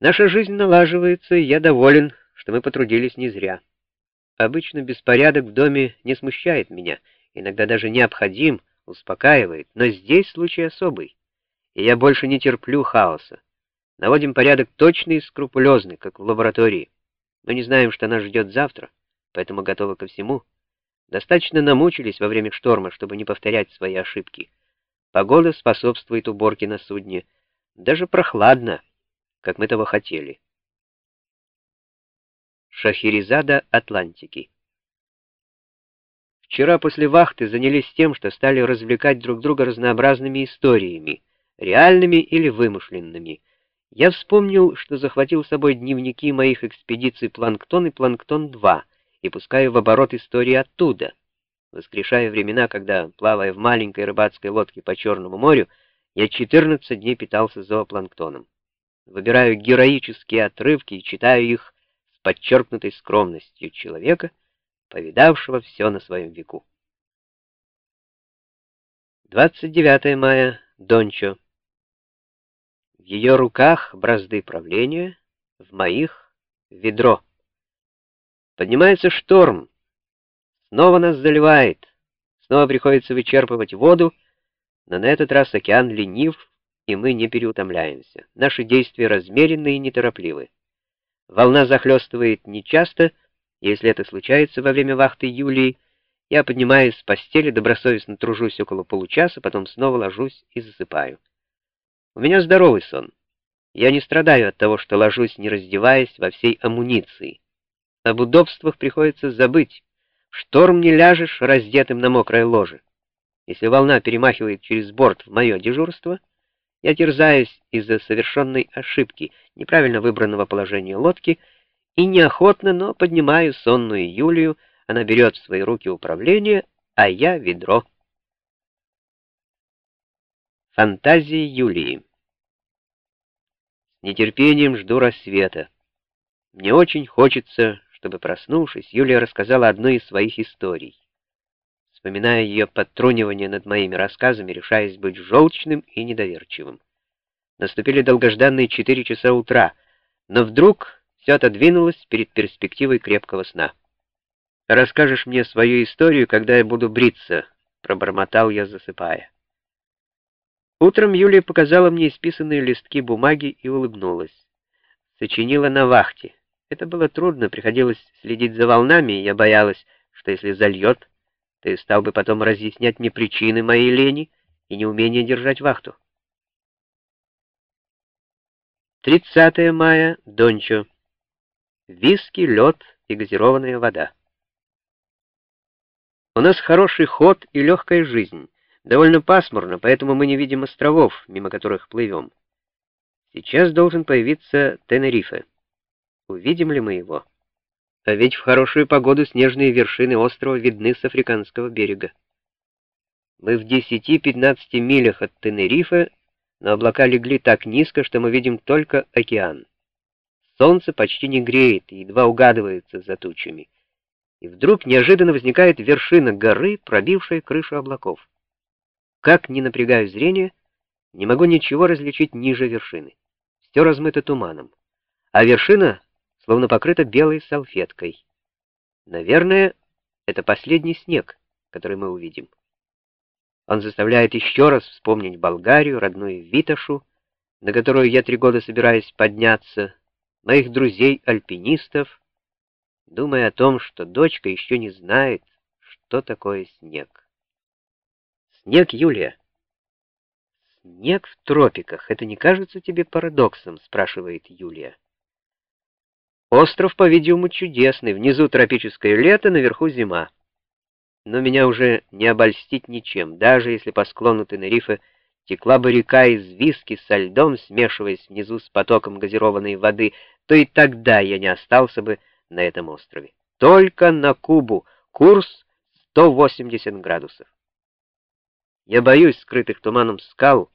Наша жизнь налаживается, и я доволен, что мы потрудились не зря. Обычно беспорядок в доме не смущает меня, иногда даже необходим, успокаивает, но здесь случай особый, и я больше не терплю хаоса. Наводим порядок точный и скрупулезный, как в лаборатории. Мы не знаем, что нас ждет завтра, поэтому готовы ко всему. Достаточно намучились во время шторма, чтобы не повторять свои ошибки. Погода способствует уборке на судне. Даже прохладно, как мы того хотели. Шахерезада Атлантики Вчера после вахты занялись тем, что стали развлекать друг друга разнообразными историями, реальными или вымышленными. Я вспомнил, что захватил с собой дневники моих экспедиций «Планктон» и «Планктон-2» и пускаю в оборот истории оттуда, воскрешая времена, когда, плавая в маленькой рыбацкой лодке по Черному морю, я 14 дней питался зоопланктоном. Выбираю героические отрывки и читаю их с подчеркнутой скромностью человека, повидавшего все на своем веку. 29 мая. Дончо ее руках бразды правления, в моих — ведро. Поднимается шторм, снова нас заливает, снова приходится вычерпывать воду, но на этот раз океан ленив, и мы не переутомляемся. Наши действия размеренны и неторопливы. Волна захлестывает нечасто, если это случается во время вахты Юлии, я поднимаюсь с постели, добросовестно тружусь около получаса, потом снова ложусь и засыпаю. У меня здоровый сон. Я не страдаю от того, что ложусь, не раздеваясь, во всей амуниции. Об удобствах приходится забыть. В шторм не ляжешь раздетым на мокрое ложе. Если волна перемахивает через борт в мое дежурство, я терзаюсь из-за совершенной ошибки, неправильно выбранного положения лодки, и неохотно, но поднимаю сонную Юлию, она берет в свои руки управление, а я — ведро. Фантазии Юлии с нетерпением жду рассвета. Мне очень хочется, чтобы, проснувшись, Юлия рассказала одну из своих историй. Вспоминая ее подтрунивание над моими рассказами, решаясь быть желчным и недоверчивым. Наступили долгожданные четыре часа утра, но вдруг все отодвинулось перед перспективой крепкого сна. «Расскажешь мне свою историю, когда я буду бриться», — пробормотал я, засыпая. Утром Юлия показала мне исписанные листки бумаги и улыбнулась. Сочинила на вахте. Это было трудно, приходилось следить за волнами, и я боялась, что если зальет, ты стал бы потом разъяснять мне причины моей лени и неумения держать вахту. 30 мая. Дончо. Виски, лед и газированная вода. У нас хороший ход и легкая жизнь. Довольно пасмурно, поэтому мы не видим островов, мимо которых плывем. Сейчас должен появиться Тенерифе. Увидим ли мы его? А ведь в хорошую погоду снежные вершины острова видны с африканского берега. Мы в 10-15 милях от Тенерифе, но облака легли так низко, что мы видим только океан. Солнце почти не греет и едва угадывается за тучами. И вдруг неожиданно возникает вершина горы, пробившая крышу облаков. Как ни напрягаю зрение, не могу ничего различить ниже вершины. Все размыто туманом, а вершина словно покрыта белой салфеткой. Наверное, это последний снег, который мы увидим. Он заставляет еще раз вспомнить Болгарию, родную Виташу, на которую я три года собираюсь подняться, моих друзей-альпинистов, думая о том, что дочка еще не знает, что такое снег. Снег, Юлия. Снег в тропиках. Это не кажется тебе парадоксом, спрашивает Юлия. Остров, по-видимому, чудесный. Внизу тропическое лето, наверху зима. Но меня уже не обольстить ничем, даже если по склону Тенерифе текла бы река из виски со льдом, смешиваясь внизу с потоком газированной воды, то и тогда я не остался бы на этом острове. Только на Кубу курс 180 градусов. Я боюсь скрытых туманом скал,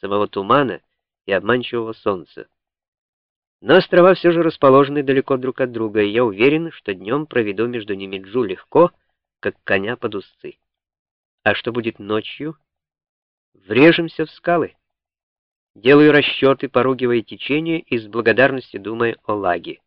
самого тумана и обманчивого солнца. Но острова все же расположены далеко друг от друга, и я уверен, что днем проведу между ними Джу легко, как коня под узцы. А что будет ночью? Врежемся в скалы. Делаю расчеты, поругивая течение и с благодарностью думая о лаге.